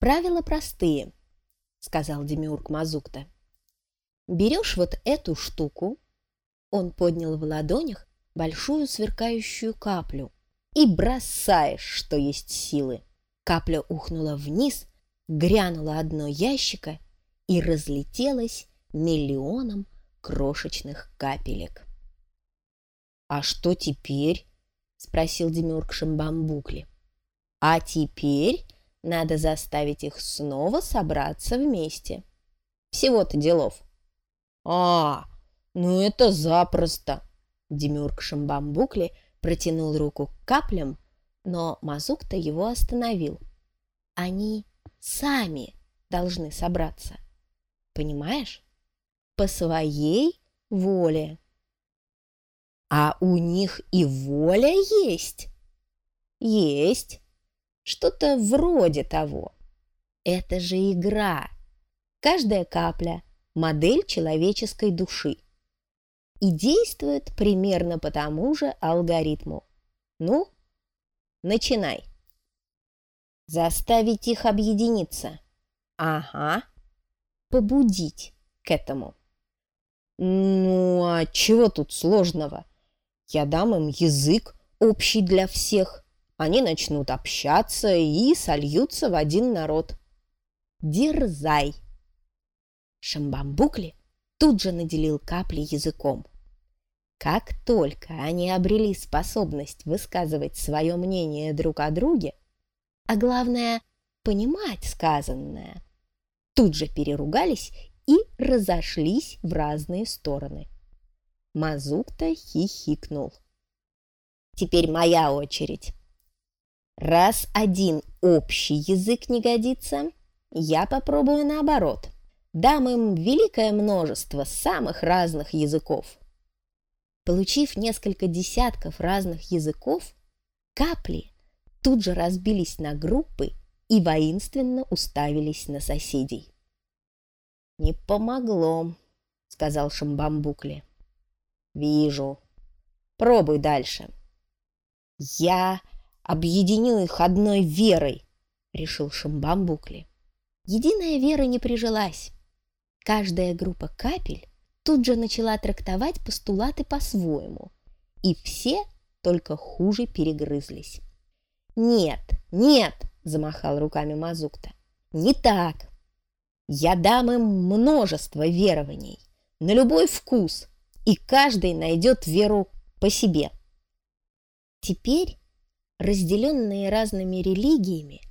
Правила простые, сказал Демиург Мазукта. Берешь вот эту штуку, он поднял в ладонях большую сверкающую каплю и бросаешь, что есть силы. Капля ухнула вниз, грянула одно ящика и разлетелась миллионом крошечных капелек. «А что теперь?» — спросил Демиург Шамбамбукли. «А теперь надо заставить их снова собраться вместе. Всего-то делов. «А, ну это запросто!» Демюрк Шамбамбукли протянул руку к каплям, но Мазук-то его остановил. «Они сами должны собраться. Понимаешь? По своей воле». «А у них и воля есть?» «Есть!» что-то вроде того. Это же игра. Каждая капля – модель человеческой души. И действует примерно по тому же алгоритму. Ну, начинай. Заставить их объединиться. Ага. Побудить к этому. Ну, а чего тут сложного? Я дам им язык, общий для всех – они начнут общаться и сольются в один народ. Дерзай! Шамбамбукли тут же наделил капли языком. Как только они обрели способность высказывать свое мнение друг о друге, а главное – понимать сказанное, тут же переругались и разошлись в разные стороны. Мазукта хихикнул. «Теперь моя очередь!» Раз один общий язык не годится, я попробую наоборот. Дам им великое множество самых разных языков. Получив несколько десятков разных языков, капли тут же разбились на группы и воинственно уставились на соседей. «Не помогло», — сказал Шамбамбукли. «Вижу. Пробуй дальше». «Я...» объединил их одной верой, решил Шимбам Букли. Единая вера не прижилась. Каждая группа капель тут же начала трактовать постулаты по-своему, и все только хуже перегрызлись. «Нет, нет!» – замахал руками Мазукта. «Не так! Я дам им множество верований, на любой вкус, и каждый найдет веру по себе». Теперь разделенные разными религиями,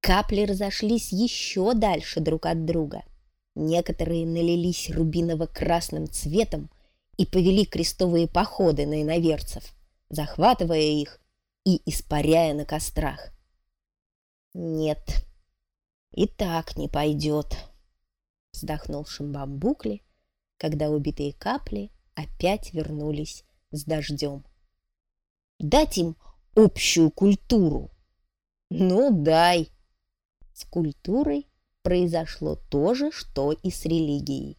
капли разошлись еще дальше друг от друга – Некоторые налились рубиново-красным цветом и повели крестовые походы на иноверцев, захватывая их и испаряя на кострах. «Нет, и так не пойдет», — вздохнул Шимбамбукли, когда убитые капли опять вернулись с дождем. «Дать им общую культуру. Ну, дай. С культурой произошло то же, что и с религией.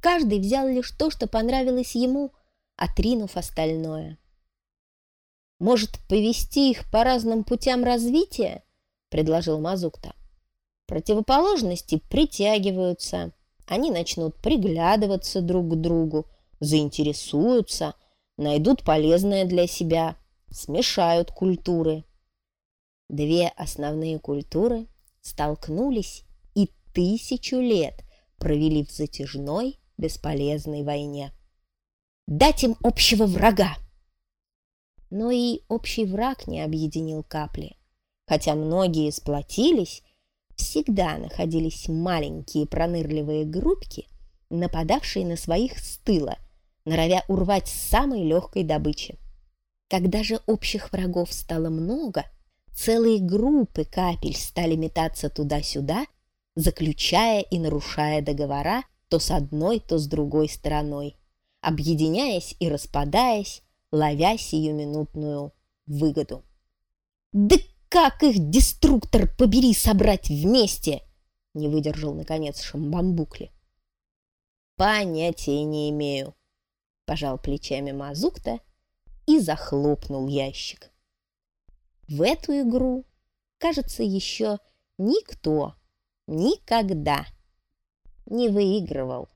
Каждый взял лишь то, что понравилось ему, отринув остальное. «Может, повести их по разным путям развития?» – предложил Мазукта. «Противоположности притягиваются, они начнут приглядываться друг к другу, заинтересуются, найдут полезное для себя» смешают культуры. Две основные культуры столкнулись и тысячу лет провели в затяжной бесполезной войне. Дать им общего врага! Но и общий враг не объединил капли. Хотя многие сплотились, всегда находились маленькие пронырливые группки, нападавшие на своих с тыла, норовя урвать самой легкой добычи когда же общих врагов стало много, целые группы капель стали метаться туда-сюда, заключая и нарушая договора то с одной, то с другой стороной, объединяясь и распадаясь, ловя сиюминутную выгоду. «Да как их, деструктор, побери собрать вместе!» — не выдержал, наконец, Шамбамбукли. «Понятия не имею», — пожал плечами Мазукта и захлопнул ящик. В эту игру, кажется, еще никто никогда не выигрывал.